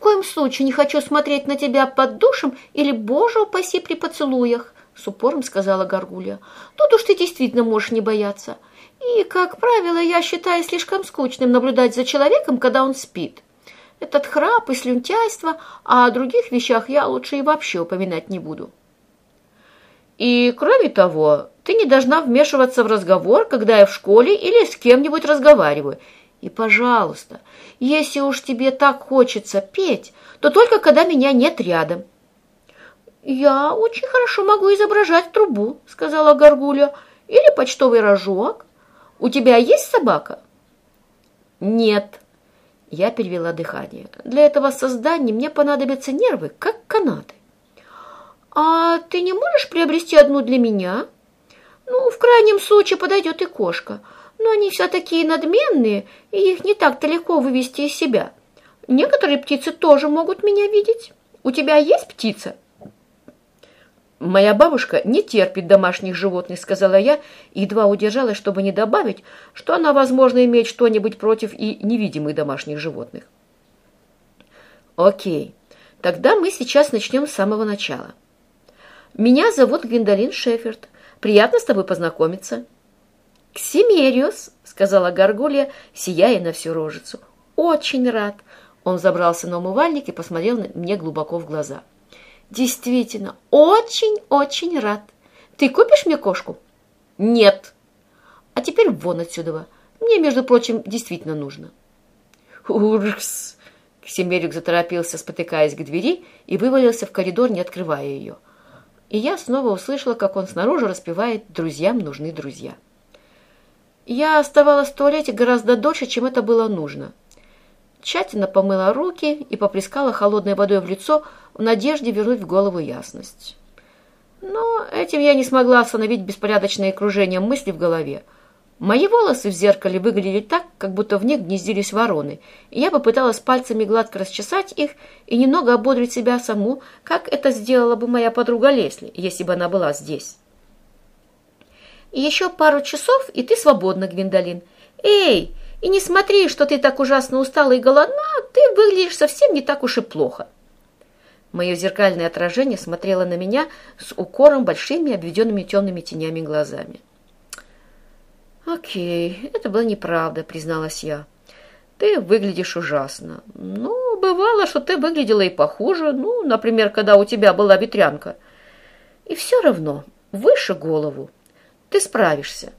коем случае не хочу смотреть на тебя под душем или, боже упаси, при поцелуях», — с упором сказала Горгулья. «Тут уж ты действительно можешь не бояться. И, как правило, я считаю слишком скучным наблюдать за человеком, когда он спит. Этот храп и слюнтяйство, а о других вещах я лучше и вообще упоминать не буду». «И, кроме того, ты не должна вмешиваться в разговор, когда я в школе или с кем-нибудь разговариваю. И, пожалуйста, если уж тебе так хочется петь, то только когда меня нет рядом. «Я очень хорошо могу изображать трубу», — сказала Горгулья, — «или почтовый рожок. У тебя есть собака?» «Нет». Я перевела дыхание. «Для этого создания мне понадобятся нервы, как канаты». «А ты не можешь приобрести одну для меня?» «Ну, в крайнем случае подойдет и кошка» но они все такие надменные, и их не так-то легко вывести из себя. Некоторые птицы тоже могут меня видеть. У тебя есть птица?» «Моя бабушка не терпит домашних животных», — сказала я, и едва удержалась, чтобы не добавить, что она, возможно, имеет что-нибудь против и невидимых домашних животных. «Окей, тогда мы сейчас начнем с самого начала. Меня зовут Гвиндолин Шеферд. Приятно с тобой познакомиться». «Ксимериус», — сказала Горгулья, сияя на всю рожицу. «Очень рад». Он забрался на умывальник и посмотрел мне глубоко в глаза. «Действительно, очень-очень рад. Ты купишь мне кошку?» «Нет». «А теперь вон отсюда. Мне, между прочим, действительно нужно». «Уркс!» Ксимериус заторопился, спотыкаясь к двери, и вывалился в коридор, не открывая ее. И я снова услышала, как он снаружи распевает «Друзьям нужны друзья». Я оставалась в туалете гораздо дольше, чем это было нужно. Тщательно помыла руки и поплескала холодной водой в лицо в надежде вернуть в голову ясность. Но этим я не смогла остановить беспорядочное кружение мыслей в голове. Мои волосы в зеркале выглядели так, как будто в них гнездились вороны, и я попыталась пальцами гладко расчесать их и немного ободрить себя саму, как это сделала бы моя подруга Лесли, если бы она была здесь. Еще пару часов, и ты свободна, Гвиндолин. Эй, и не смотри, что ты так ужасно устала и голодна, ты выглядишь совсем не так уж и плохо. Мое зеркальное отражение смотрело на меня с укором большими, обведенными темными тенями глазами. «Окей, это была неправда», — призналась я. «Ты выглядишь ужасно. Ну, бывало, что ты выглядела и похуже. Ну, например, когда у тебя была ветрянка. И все равно, выше голову. Ты справишься.